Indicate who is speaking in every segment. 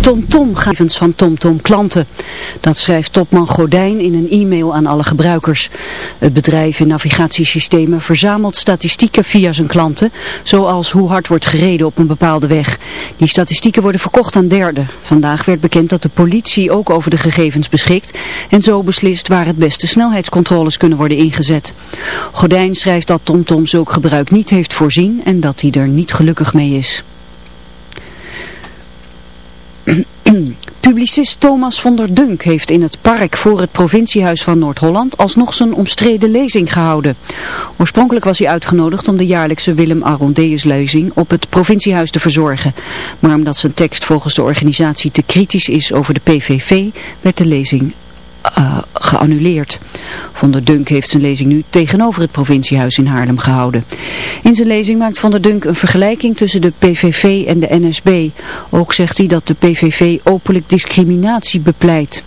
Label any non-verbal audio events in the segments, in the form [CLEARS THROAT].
Speaker 1: TomTom gegevens van TomTom klanten. Dat schrijft topman Godijn in een e-mail aan alle gebruikers. Het bedrijf in navigatiesystemen verzamelt statistieken via zijn klanten, zoals hoe hard wordt gereden op een bepaalde weg. Die statistieken worden verkocht aan derden. Vandaag werd bekend dat de politie ook over de gegevens beschikt en zo beslist waar het beste snelheidscontroles kunnen worden ingezet. Godijn schrijft dat TomTom zulk gebruik niet heeft voorzien en dat hij er niet gelukkig mee is. [CLEARS THROAT] Publicist Thomas van der Dunk heeft in het park voor het provinciehuis van Noord-Holland alsnog zijn omstreden lezing gehouden. Oorspronkelijk was hij uitgenodigd om de jaarlijkse Willem Arondeus lezing op het provinciehuis te verzorgen. Maar omdat zijn tekst volgens de organisatie te kritisch is over de PVV, werd de lezing uh, geannuleerd. Van der Dunk heeft zijn lezing nu tegenover het provinciehuis in Haarlem gehouden. In zijn lezing maakt Van der Dunk een vergelijking tussen de PVV en de NSB. Ook zegt hij dat de PVV openlijk discriminatie bepleit.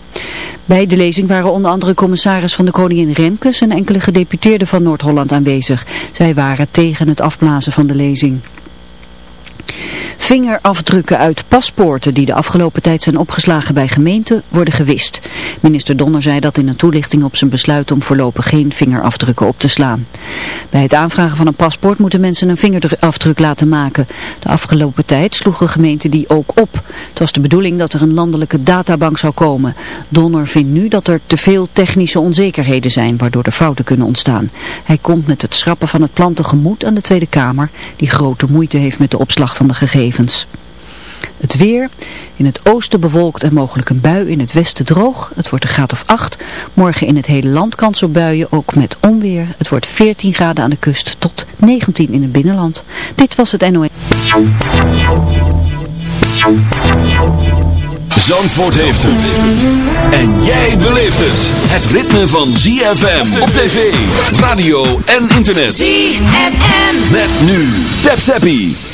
Speaker 1: Bij de lezing waren onder andere commissaris van de Koningin Remkes en enkele gedeputeerden van Noord-Holland aanwezig. Zij waren tegen het afblazen van de lezing. Vingerafdrukken uit paspoorten die de afgelopen tijd zijn opgeslagen bij gemeenten worden gewist. Minister Donner zei dat in een toelichting op zijn besluit om voorlopig geen vingerafdrukken op te slaan. Bij het aanvragen van een paspoort moeten mensen een vingerafdruk laten maken. De afgelopen tijd sloegen gemeenten die ook op. Het was de bedoeling dat er een landelijke databank zou komen. Donner vindt nu dat er te veel technische onzekerheden zijn waardoor er fouten kunnen ontstaan. Hij komt met het schrappen van het plan tegemoet aan de Tweede Kamer die grote moeite heeft met de opslag van de gegevens. Het weer, in het oosten bewolkt en mogelijk een bui, in het westen droog. Het wordt een graad of 8. Morgen in het hele land kans op buien, ook met onweer. Het wordt 14 graden aan de kust tot 19 in het binnenland. Dit was het NOS.
Speaker 2: Zandvoort heeft het. En jij beleeft het. Het ritme van ZFM op tv, radio en internet.
Speaker 3: ZFM.
Speaker 2: Met nu. Tap Zappie.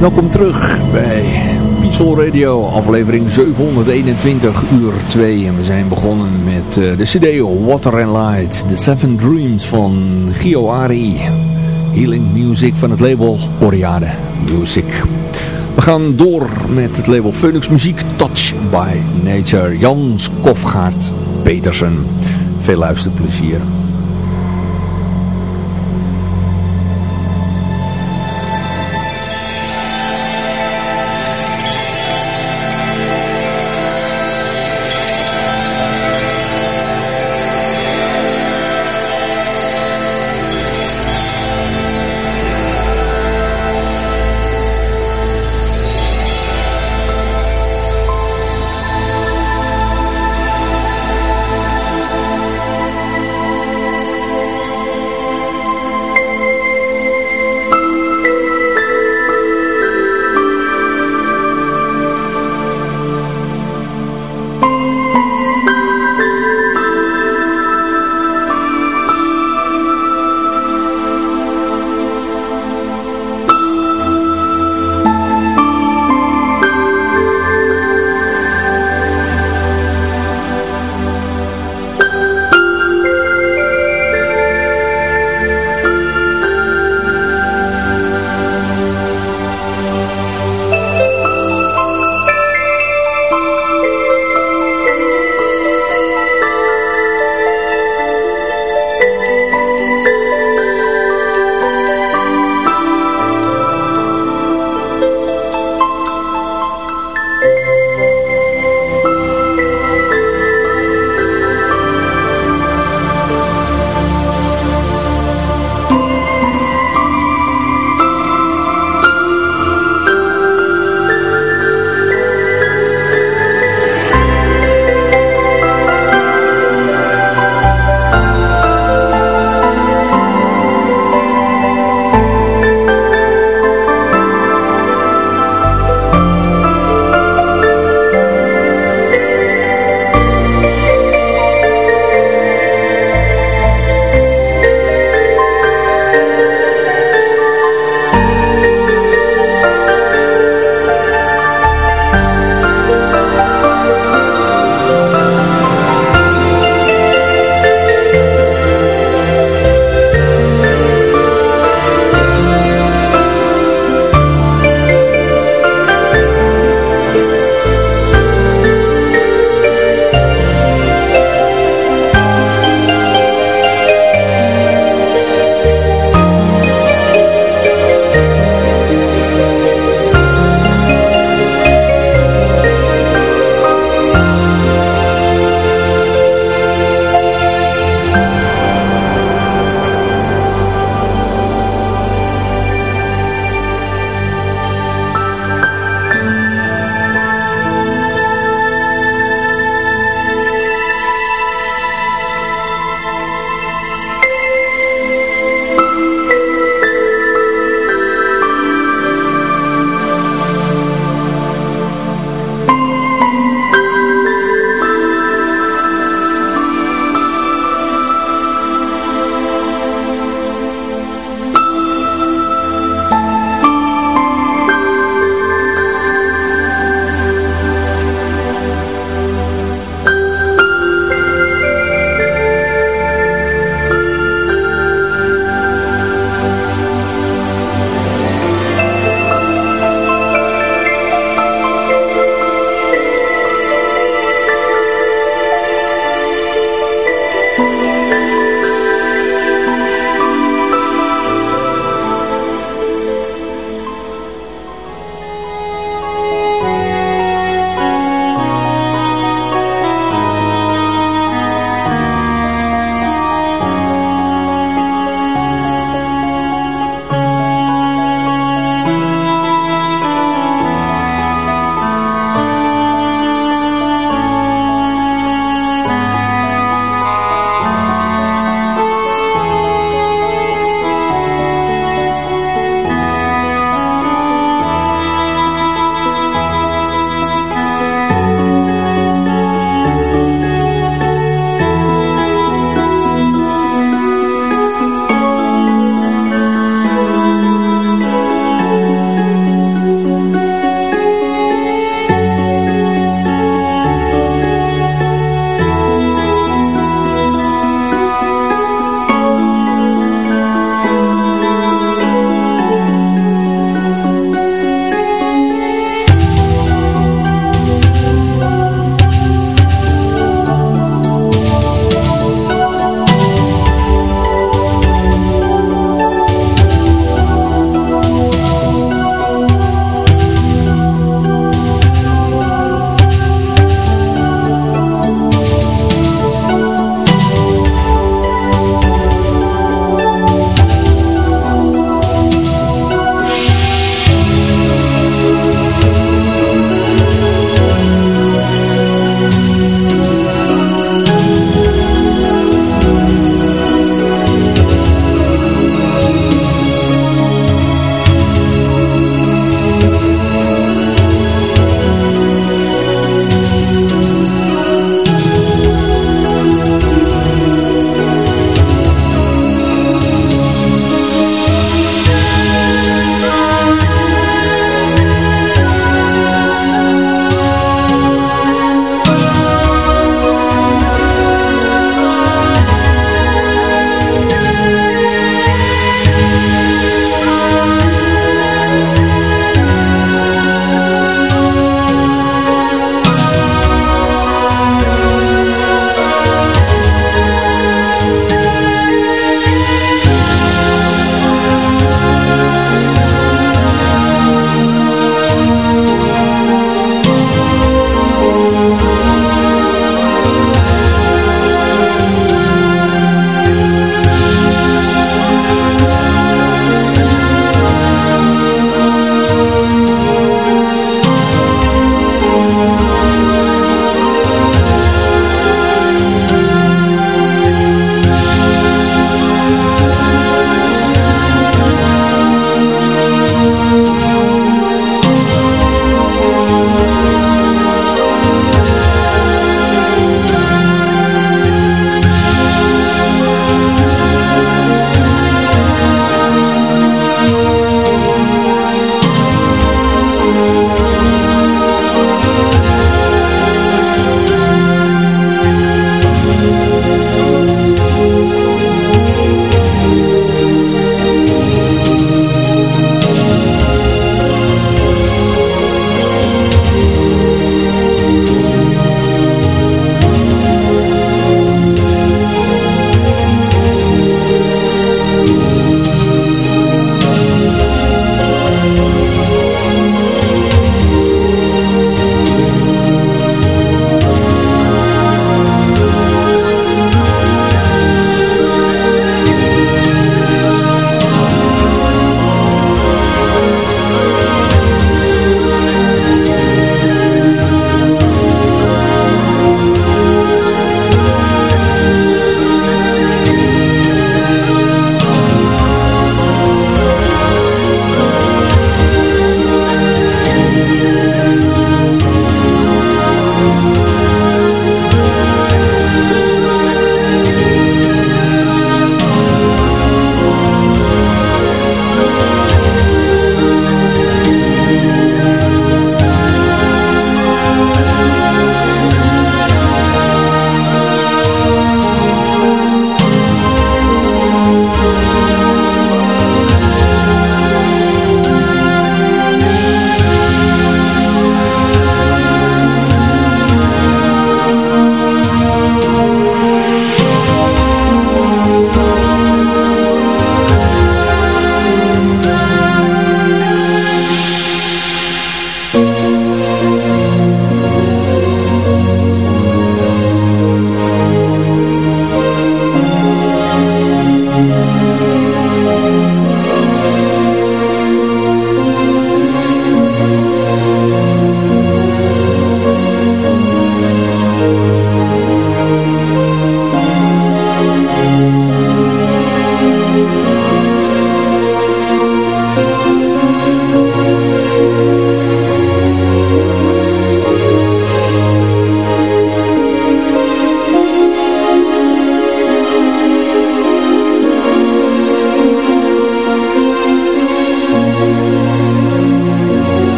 Speaker 3: Welkom terug bij Peaceful Radio, aflevering 721 uur 2. En we zijn begonnen met uh, de cd Water and Light, The Seven Dreams van Gio Ari. Healing Music van het label Oriade Music. We gaan door met het label Phoenix Muziek, Touch by Nature. Jan Skofgaard Petersen. Veel luisterplezier.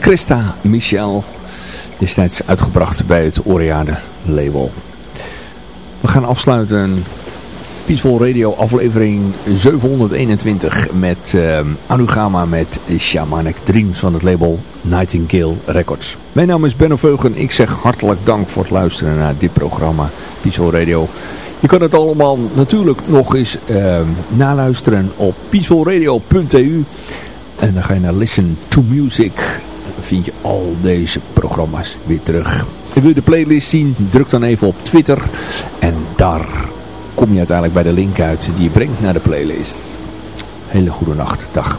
Speaker 3: Christa Michel. Destijds uitgebracht bij het Oriade label. We gaan afsluiten Peaceful Radio aflevering 721 met uh, Anugama met Shamanic Dreams van het label Nightingale Records. Mijn naam is Benno Veugen. Ik zeg hartelijk dank voor het luisteren naar dit programma Peaceful Radio. Je kan het allemaal natuurlijk nog eens uh, naluisteren op peacefulradio.eu en dan ga je naar Listen to Music. Vind je al deze programma's weer terug. Wil je de playlist zien, druk dan even op Twitter en daar kom je uiteindelijk bij de link uit die je brengt naar de playlist. Hele goede nacht. Dag.